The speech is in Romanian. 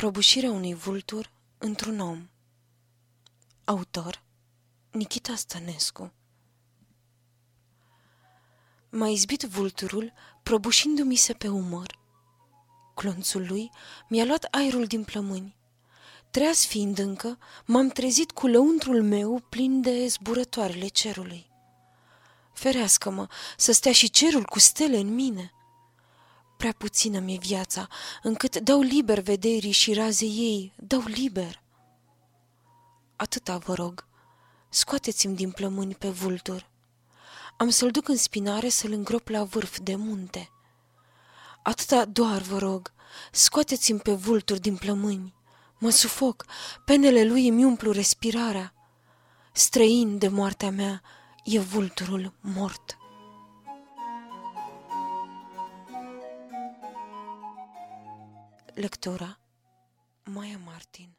Prăbușirea unui vultur într-un om Autor Nikita Stănescu M-a izbit vulturul prăbușindu-mi se pe umăr. Clonțul lui mi-a luat aerul din plămâni. Treaz fiind încă, m-am trezit cu lăuntrul meu plin de zburătoarele cerului. Ferească-mă să stea și cerul cu stele în mine. Prea puțină mi-e viața, încât dau liber vederii și raze ei, dau liber. Atâta vă rog, scoateți-mi din plămâni pe vultur. Am să-l duc în spinare să-l îngrop la vârf de munte. Atâta doar vă rog, scoateți-mi pe vultur din plămâni. Mă sufoc, penele lui îmi umplu respirarea. Străin de moartea mea e vulturul mort. Lectura Maya Martin